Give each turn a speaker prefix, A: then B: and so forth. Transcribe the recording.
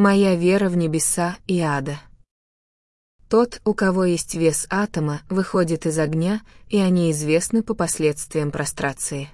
A: Моя вера в небеса и ада. Тот, у кого есть вес атома, выходит из огня, и они известны по последствиям прострации.